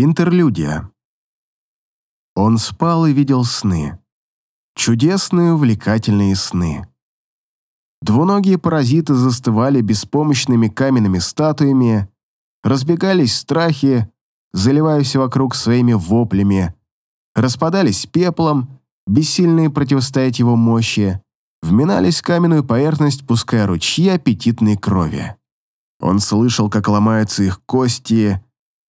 Интерлюдия. Он спал и видел сны. Чудесные, увлекательные сны. Двуногие паразиты застывали беспомощными каменными статуями, разбегались страхи, заливаясь вокруг своими воплями, распадались пеплом, бессильные противостоять его мощи, вминались в каменную поверхность, пуская ручьи аппетитной крови. Он слышал, как ломаются их кости,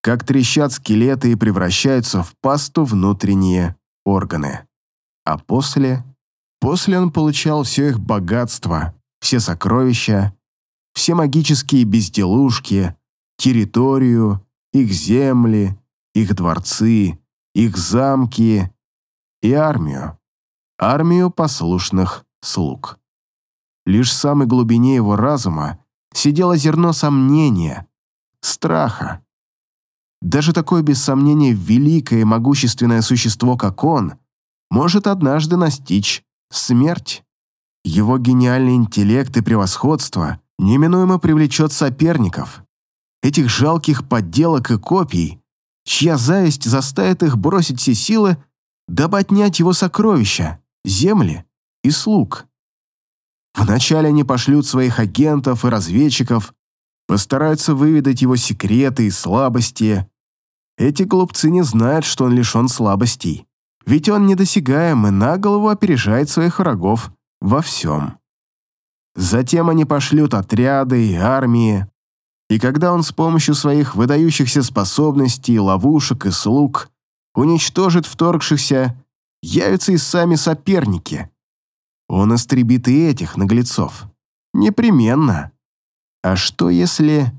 как трещат скелеты и превращаются в пасту внутренние органы. А после... После он получал все их богатство, все сокровища, все магические безделушки, территорию, их земли, их дворцы, их замки и армию. Армию послушных слуг. Лишь в самой глубине его разума сидело зерно сомнения, страха. Даже такое без сомнения великое и могущественное существо, как он, может однажды настичь смерть. Его гениальный интеллект и превосходство неминуемо привлечет соперников, этих жалких подделок и копий, чья зависть заставит их бросить все силы, дабы отнять его сокровища, земли и слуг. Вначале они пошлют своих агентов и разведчиков, постараются выведать его секреты и слабости. Эти глупцы не знают, что он лишен слабостей, ведь он недосягаем и на голову опережает своих врагов во всем. Затем они пошлют отряды и армии, и когда он с помощью своих выдающихся способностей, ловушек и слуг уничтожит вторгшихся, явятся и сами соперники, он истребит и этих наглецов. Непременно. А что если...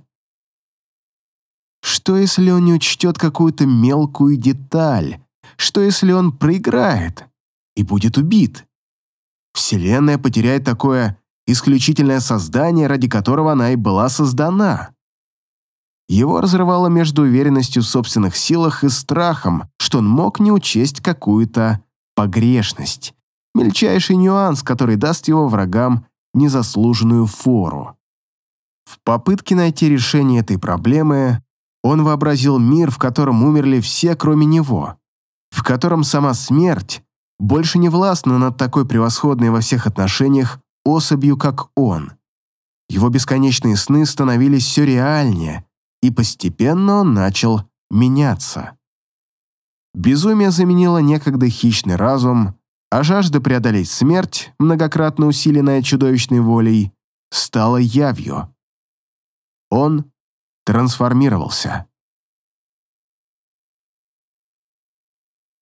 Что если он не учтет какую-то мелкую деталь? Что если он проиграет и будет убит? Вселенная потеряет такое исключительное создание, ради которого она и была создана. Его разрывало между уверенностью в собственных силах и страхом, что он мог не учесть какую-то погрешность мельчайший нюанс, который даст его врагам незаслуженную фору. В попытке найти решение этой проблемы он вообразил мир, в котором умерли все, кроме него, в котором сама смерть больше не властна над такой превосходной во всех отношениях особью, как он. Его бесконечные сны становились все реальнее, и постепенно он начал меняться. Безумие заменило некогда хищный разум, а жажда преодолеть смерть, многократно усиленная чудовищной волей, стала явью. Он трансформировался.